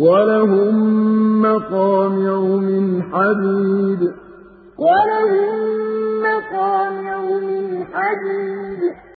وَلَهُم مَّقَامِعُ مِنْ حَدِيدٍ وَلَهُم مَّقَامِعُ مِنْ حَدِيدٍ